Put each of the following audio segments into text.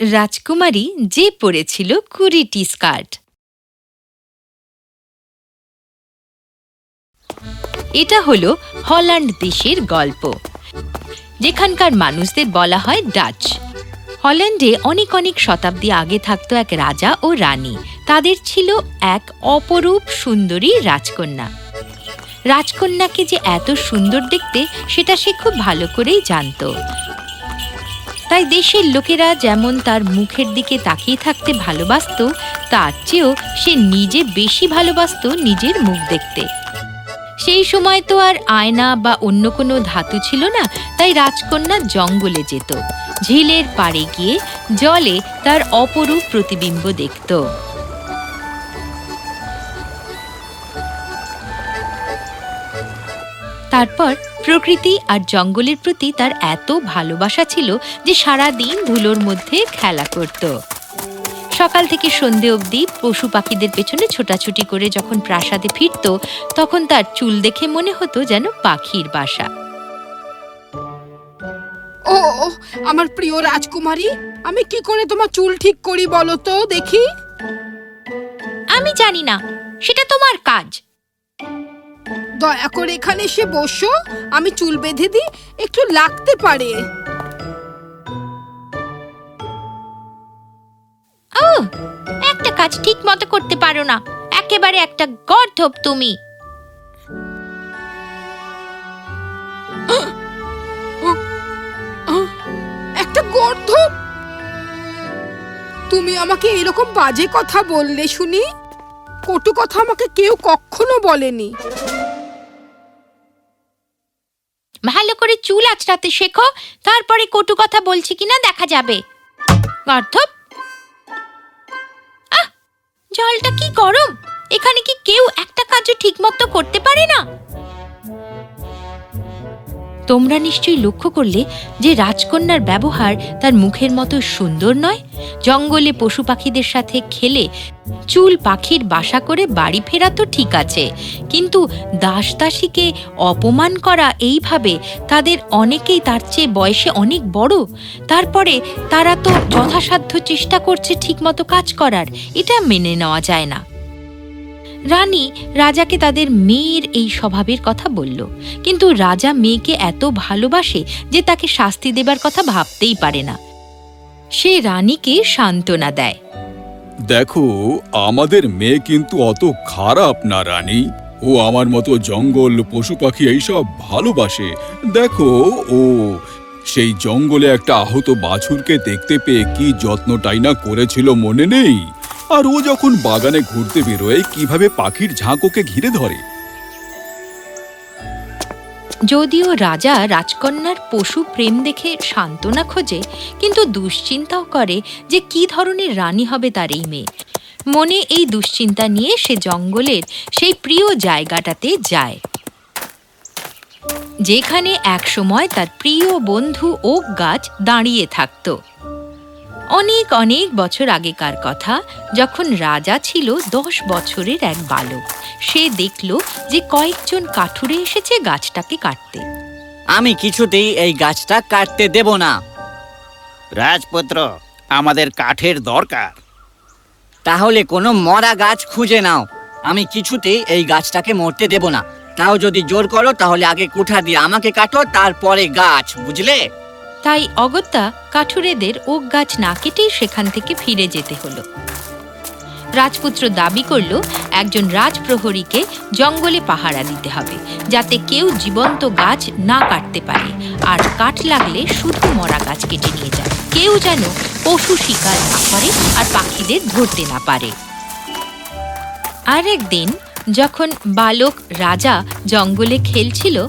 রাজকুমারী যে পরেছিল কুড়িটি স্কার্ট। এটা হলো হল্যান্ড দেশের গল্প। যেখানকার মানুষদের বলা হয় ডাচ। হল্যান্ডে অনেক অনেক শতাব্দী আগে থাকত এক রাজা ও রানী। তাদের ছিল এক অপরূপ সুন্দরী রাজকন্যা। রাজকন্যাকে যে এত সুন্দর দেখতে, সেটা সে খুব ভালো করেই জানতো। তাই দেশের লোকেরা যেমন তার মুখের দিকে তাকিয়ে থাকতে ভালোবাসত, তার চেয়েও সে নিজে বেশি ভালোবাসত নিজের মুখ দেখতে। সেই সময় তো আর আয়না বা অন্য কোনো ধাতু ছিল না, তাই রাজকন্যা জঙ্গলে যেত। ঝিলের পাড়ে গিয়ে জলে তার অপরূপ প্রতিবিম্ব দেখত। তারপর প্রকৃতি আর জঙ্গলের প্রতি তার এত ভালোবাসা ছিল যে সারা দিন ধুলোর মধ্যে খেলা করত। সকাল থেকে সন্ধে অবধি পশু পাখিদের পেছনে ছোটাছুটি করে যখন প্রাসাদে ফিরত তখন তার চুল দেখে মনে হতো যেন পাখির বাসা। ও আমার প্রিয় রাজকুমারী আমি কি করে তোমার চুল ঠিক করি বলো তো দেখি? আমি জানি না সেটা তোমার কাজ। দয়া করে এখানে এসে বসো। আমি চুল বেঁধে দিই একটু লাগতে পারে। ও একটা কাজ ঠিক মতো করতে পারো না। একেবারে একটা গর্ধব তুমি। একটা গর্ধ তুমি আমাকে এরকম বাজে কথা বললে শুনি? কটু কথা আমাকে কেউ কখনো বলেনি। ভালো করে চুল আঁচড়াতে শেখো, তারপরে কটু কথা বলছি কিনা দেখা যাবে। গর্ধব? আহ, জলটা কি গরম? এখানে কি কেউ একটা কাজও ঠিকমতো করতে পারে না? তোমরা নিশ্চয়ই লক্ষ্য করলে যে রাজকন্যার ব্যবহার তার মুখের মতো সুন্দর নয়। জঙ্গলে পশু পাখিদের সাথে খেলে চুল পাখির বাসা করে বাড়ি ফেরা তো ঠিক আছে। কিন্তু দাস দাসীকে অপমান করা এইভাবে তাদের অনেকেই তার চেয়ে বয়সে অনেক বড়। তারপরে তারা তো যথাসাধ্য চেষ্টা করছে ঠিকমতো কাজ করার। এটা মেনে নেওয়া যায় না। রানী রাজাকে তাদের মেয়ের এই স্বভাবের কথা বলল। কিন্তু রাজা মেয়েকে এত ভালোবাসে যে তাকে শাস্তি দেবার কথা ভাবতেই পারে না। সে রানীকে সান্ত্বনা দেয়। দেখো, আমাদের মেয়ে কিন্তু অত খারাপ না, রানী। ও আমার মতো জঙ্গল, পশু পাখি এইসব ভালোবাসে। দেখো, ও সেই জঙ্গলে একটা আহত বাছুরকে দেখতে পেয়ে কি যত্নটাই না করেছিল মনে নেই? আর ও যখন বাগানে ঘুরতে বেরোয়, কীভাবে পাখির ঝাঁক ওকে ঘিরে ধরে? যদিও রাজা রাজকন্যার পশু প্রেম দেখে সান্ত্বনা খোঁজে, কিন্তু দুশ্চিন্তাও করে যে কি ধরনের রানী হবে তার এই মেয়ে। মনে এই দুশ্চিন্তা নিয়ে সে জঙ্গলের সেই প্রিয় জায়গাটাতে যায়। যেখানে একসময় তার প্রিয় বন্ধু ওক গাছ দাঁড়িয়ে থাকত। অনেক অনেক বছর আগেকার কথা যখন রাজা ছিল দশ বছরের এক বালক। সে দেখল যে কয়েকজন কাঠুরে এসেছে গাছটাকে কাটতে। আমি কিছুতেই এই গাছটা কাটতে দেব না। রাজপুত্র আমাদের কাঠের দরকার। তাহলে কোনো মরা গাছ খুঁজে নাও। আমি কিছুতেই এই গাছটাকে মরতে দেব না। তাও যদি জোর করো তাহলে আগে কুঠা দিয়ে আমাকে কাটো তারপরে গাছ বুঝলে? তাই অগত্যা কাঠুরেদের ওক গাছ না কেটেই সেখান থেকে ফিরে যেতে হলো। রাজপুত্র দাবি করল, একজন রাজপ্রহরীকে জঙ্গলে পাহারা দিতে হবে, যাতে কেউ জীবন্ত গাছ না কাটতে পারে। আর কাঠ লাগলে শুধু মরা গাছ কেটে নিয়ে যায়। কেউ যেন পশু শিকার না করে আর পাখিদের ধরতে না পারে। আর একদিন যখন বালক রাজা জঙ্গলে খেলছিল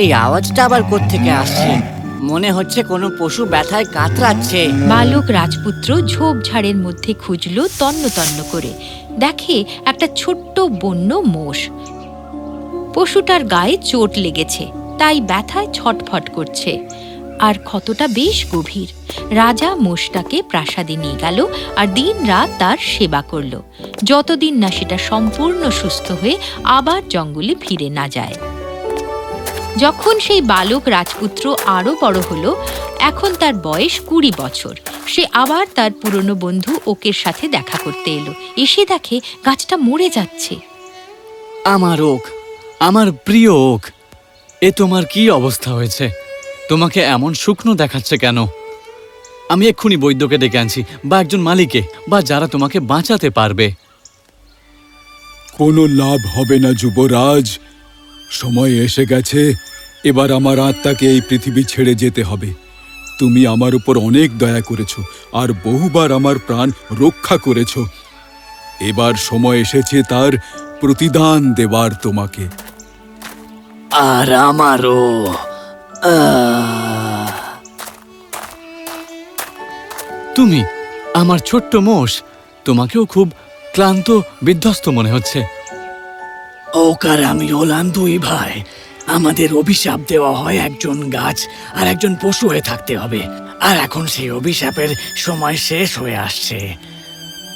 এই আওয়াজটা আবার কোত্থেকে আসছে? মনে হচ্ছে কোনো পশু ব্যথায় কাতরাচ্ছে। বালক রাজপুত্র ঝোপঝাড়ের মধ্যে খুঁজল তন্ন তন্ন করে। দেখে একটা ছোট্ট বন্য মোষ। পশুটার গায়ে চোট লেগেছে, তাই ব্যথায় ছটফট করছে। আর ক্ষতটা বেশ গভীর। রাজা মোষটাকে প্রাসাদে নিয়ে গেল আর দিন রাত তার সেবা করল। যতদিন না সেটা সম্পূর্ণ সুস্থ হয়ে আবার জঙ্গলে ফিরে না যায়। যখন সেই বালক রাজপুত্র আরও বড় হলো এখন তার বয়স কুড়ি বছর। সে আবার তার পুরনো বন্ধু ওকের সাথে দেখা করতে এলো। এসে দেখে গাছটা মরে যাচ্ছে। আমার ওক আমার প্রিয় ওক এ তোমার কি অবস্থা হয়েছে? তোমাকে এমন শুকনো দেখাচ্ছে কেন? আমি এক্ষুনি বৈদ্যকে ডেকে আনছি বা একজন মালিকে বা যারা তোমাকে বাঁচাতে পারবে। কোনো লাভ হবে না যুবরাজ। সময় এসে গেছে এবার আমার আত্মাকে এই পৃথিবী ছেড়ে যেতে হবে। তুমি আমার উপর অনেক দয়া করেছ আর বহুবার আমার প্রাণ রক্ষা করেছ। এবার সময় এসেছে তার প্রতিদান দেবার তোমাকে। আর আমারও। তুমি আমার ছোট্ট মোষ তোমাকেও খুব ক্লান্ত বিধ্বস্ত মনে হচ্ছে। ওক আর আমি হলাম দুই ভাই। আমাদের অভিশাপ দেওয়া হয় একজন গাছ আর একজন পশু হয়ে থাকতে হবে। আর এখন সেই অভিশাপের সময় শেষ হয়ে আসছে।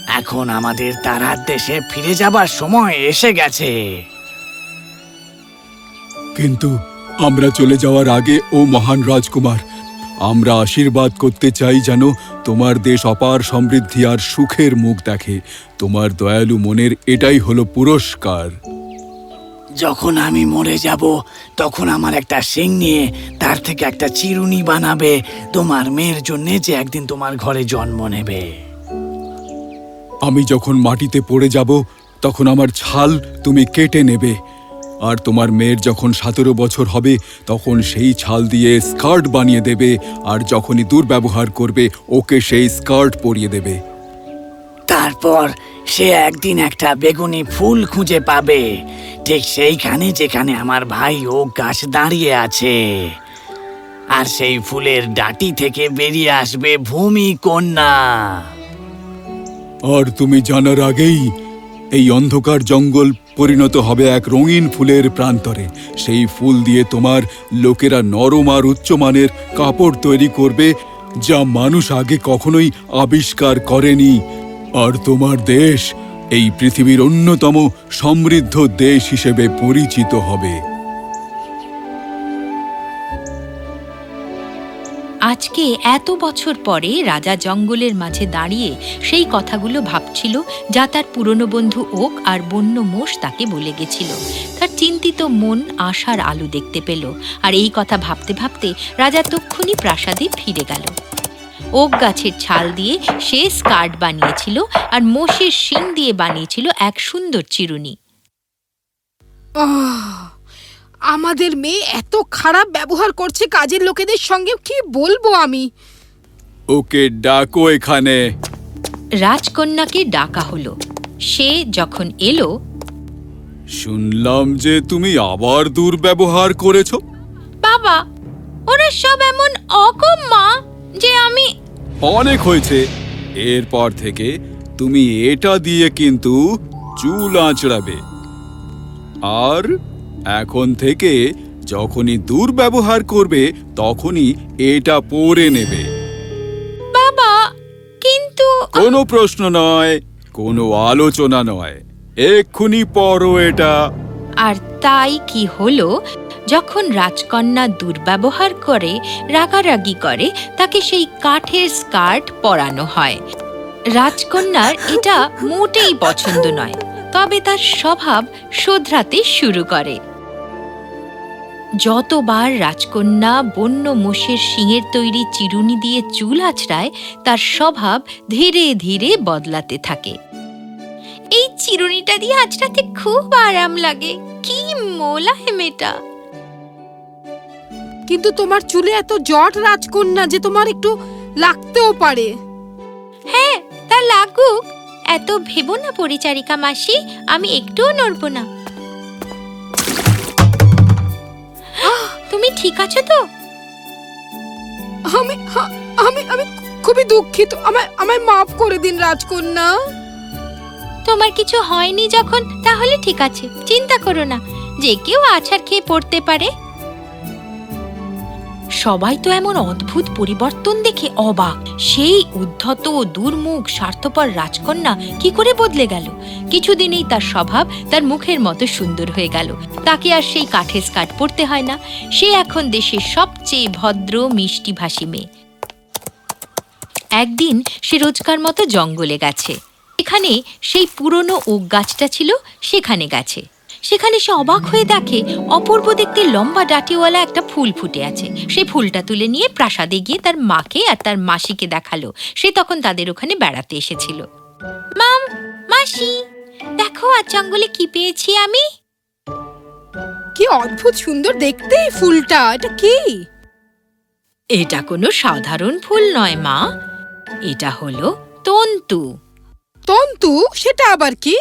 এখন আমাদের তারার দেশে ফিরে যাবার সময় এসে গেছে। কিন্তু আমরা চলে যাওয়ার আগে, ও মহান রাজকুমার, আমরা আশীর্বাদ করতে চাই যেন তোমার দেশ অপার সমৃদ্ধি আর সুখের মুখ দেখে। তোমার দয়ালু মনের এটাই হলো পুরস্কার। যখন আমি মরে যাব, তখন আমার একটা সিং নিয়ে তার থেকে একটা চিরুনি বানাবে। তোমার মেয়ের জন্য যে একদিন তোমার ঘরে জন্ম নেবে। আমি যখন মাটিতে পড়ে যাব, তখন আমার ছাল তুমি কেটে নেবে। আর তোমার মেয়ের যখন সতেরো বছর হবে, তখন সেই ছাল দিয়ে স্কার্ট বানিয়ে দেবে। আর যখনই দুর্ব্যবহার করবে, ওকে সেই স্কার্ট পরিয়ে দেবে। তারপর সে একদিন একটা বেগুনি ফুল খুঁজে পাবে। ঠিক সেইখানে যেখানে আমার ভাই ও গাছ দাঁড়িয়ে আছে। আর সেই ফুলের ডাটি থেকে বেরিয়ে আসবে ভূমি কন্যা। আর তুমি জানার আগেই এই অন্ধকার জঙ্গল পরিণত হবে এক রঙিন ফুলের প্রান্তরে। সেই ফুল দিয়ে তোমার লোকেরা নরম আর উচ্চমানের কাপড় তৈরি করবে, যা মানুষ আগে কখনোই আবিষ্কার করেনি। আর তোমার দেশ এই পৃথিবীর অন্যতম সমৃদ্ধ দেশ হিসেবে পরিচিত হবে। আজকে এত বছর পরে রাজা জঙ্গলের মাঝে দাঁড়িয়ে সেই কথাগুলো ভাবছিল যা তার পুরনো বন্ধু ওক আর বন্য মোষ তাকে বলে গেছিল। তার চিন্তিত মন আশার আলো দেখতে পেল আর এই কথা ভাবতে ভাবতে রাজা তক্ষুনি প্রাসাদে ফিরে গেল। ওক গাছের ছাল দিয়ে সে স্কার্ট বানিয়েছিল আর মোষের শিং দিয়ে বানিয়েছিল এক সুন্দর চিরুনি। আহ, আমাদের মেয়ে এত খারাপ ব্যবহার করছে কাজের লোকেদের সঙ্গে কি বলব আমি? ওকে ডাকো এখানে। রাজকন্যাকে ডাকা হলো। সে যখন এলো শুনলাম যে তুমি আবার দুর্ব্যবহার করেছ। বাবা ওরা সব এমন অকম মা যে আমি অনেক হয়েছে। এরপর থেকে তুমি এটা দিয়ে কিন্তু চুল আঁচড়াবে। আর এখন থেকে যখনই দুর্ব্যবহার করবে তখনই এটা পরে নেবে। বাবা কিন্তু কোনো প্রশ্ন নয় কোনো আলোচনা নয়। এক্ষুনি পরো এটা। আর তাই কি হলো? যখন রাজকন্যা দুর্ব্যবহার করে, রাগারাগি করে, তাকে সেই কাঠের স্কার্ট পরানো হয়। রাজকন্যার এটা মোটেই পছন্দ নয়, তবে তার স্বভাব শোধরাতে শুরু করে। যতবার রাজকন্যা বন্য মোষের শিঙের তৈরি চিরুনি দিয়ে চুল আছড়ায়, তার স্বভাব ধীরে ধীরে বদলাতে থাকে। এই চিরুনিটা দিয়ে আঁচড়াতে খুব আরাম লাগে। কি মোলায়েম এটা! কিন্তু তোমার চুলে এত জট রাজকন্যা যে তোমার একটু লাগতেও পারে। হ্যাঁ তা লাগুক। এত ভেবো না পরিচারিকা মাসি আমি একটুও নড়ব না। তুমি ঠিক আছো তো? আমি আমি আমি খুবই দুঃখিত। আমায় আমায় মাফ করে দিন রাজকন্যা। তোমার কিছু হয়নি যখন তাহলে ঠিক আছে চিন্তা করো না। যে কেউ আছাড় খেয়ে পড়তে পারে। সবাই তো এমন অদ্ভুত পরিবর্তন দেখে অবাক। সেই উদ্ধত দুর্মুখ স্বার্থপর রাজকন্যা কি করে বদলে গেল? কিছুদিনেই তার স্বভাব তার মুখের মতো সুন্দর হয়ে গেল। তাকে আর সেই কাঠের স্কার্ট পরতে হয় না। সে এখন দেশের সবচেয়ে ভদ্র মিষ্টি ভাষী মেয়ে। একদিন সে রোজকার মতো জঙ্গলে গেছে। এখানে সেই পুরনো ওক গাছটা ছিল, সেখানে গেছে। সেখানে সে অবাক হয়ে দেখে অপূর্ব দেখতে লম্বা ডাটিওয়ালা একটা ফুল ফুটে আছে। সেই ফুলটা তুলে নিয়ে প্রাসাদে গিয়ে তার মাকে আর তার মাসিকে দেখাল। সে তখন তাদের ওখানে বেড়াতে এসেছিল। মাম মাসি দেখো আর জঙ্গলে কি পেয়েছি আমি? কি অদ্ভুত সুন্দর দেখতে এই ফুলটা এটা কি? এটা কোনো সাধারণ ফুল নয় মা। এটা হলো তন্তু। তন্তু? সেটা আবার কি?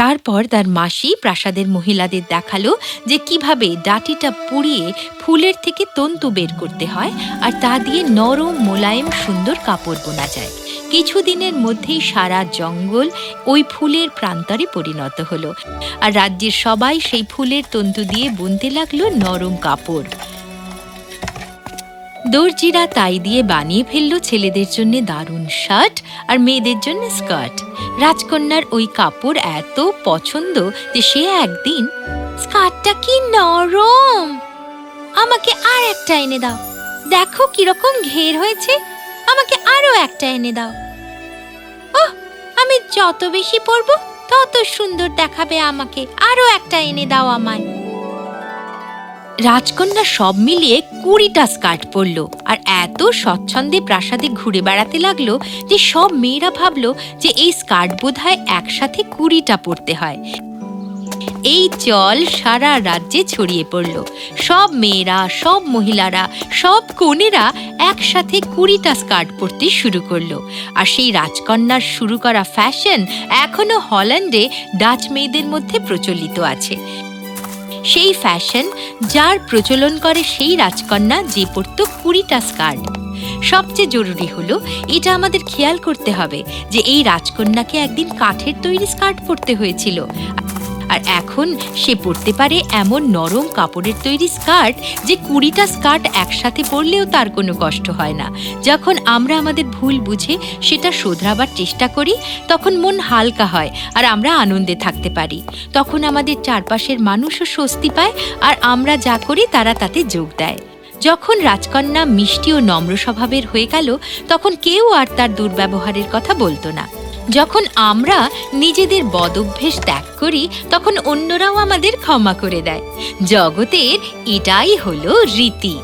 তারপর তার মাসি প্রাসাদের মহিলাদের দেখাল যে কীভাবে ডাটিটা পুড়িয়ে ফুলের থেকে তন্তু বের করতে হয় আর তা দিয়ে নরম, মোলায়েম, সুন্দর কাপড় বোনা যায়। কিছুদিনের মধ্যেই সারা জঙ্গল ওই ফুলের প্রান্তরে পরিণত হলো। আর রাজ্যের সবাই সেই ফুলের তন্তু দিয়ে বুনতে লাগল নরম কাপড়। দর্জিরা তাই দিয়ে বানিয়ে ফেলল ছেলেদের জন্য দারুণ শার্ট আর মেয়েদের জন্য স্কার্ট। রাজকন্যার ওই কাপড় এত পছন্দ যে সে একদিন স্কার্টটা কি নরম! আমাকে আর একটা এনে দাও। দেখো কীরকম ঘের হয়েছে। আমাকে আরও একটা এনে দাও। ওহ, আমি যত বেশি পরবো তত সুন্দর দেখাবে আমাকে। আরও একটা এনে দাও আমায়। রাজকন্যা সব মিলিয়ে কুড়িটা স্কার্ট পরলো আর এত স্বচ্ছন্দে প্রাসাদে ঘুরে বেড়াতে লাগল যে সব মেয়েরা ভাবলো যে এই স্কার্ট বোধহয় একসাথে কুড়িটা পরতে হয়। এই চল সারা রাজ্যে ছড়িয়ে পড়ল। সব মেয়েরা, সব মহিলারা, সব কনেরা একসাথে কুড়িটা স্কার্ট পরতে শুরু করল। আর সেই রাজকন্যার শুরু করা ফ্যাশন এখনও হল্যান্ডে ডাচ মেয়েদের মধ্যে প্রচলিত আছে। সেই ফ্যাশন যার প্রচলন করে সেই রাজকন্যা যে পরত কুড়িটা স্কার্ট সবচেয়ে জরুরি হলো এটা আমাদের খেয়াল করতে হবে যে এই রাজকন্যাকে একদিন কাঠের তৈরি স্কার্ট পরতে হয়েছিল। আর এখন সে পরতে পারে এমন নরম কাপড়ের তৈরি স্কার্ট যে কুড়িটা স্কার্ট একসাথে পরলেও তার কোনো কষ্ট হয় না। যখন আমরা আমাদের ভুল বুঝে সেটা শোধরাবার চেষ্টা করি, তখন মন হালকা হয় আর আমরা আনন্দে থাকতে পারি। তখন আমাদের চারপাশের মানুষও স্বস্তি পায় আর আমরা যা করি তারা তাতে যোগ দেয়। যখন রাজকন্যা মিষ্টি ও নম্র স্বভাবের হয়ে গেল, তখন কেউ আর তার দুর্ব্যবহারের কথা বলতো না। যখন আমরা নিজেদের বদভ্যেস ত্যাগ করি, তখন অন্যরাও আমাদের ক্ষমা করে দেয়। জগতের এটাই হলো রীতি।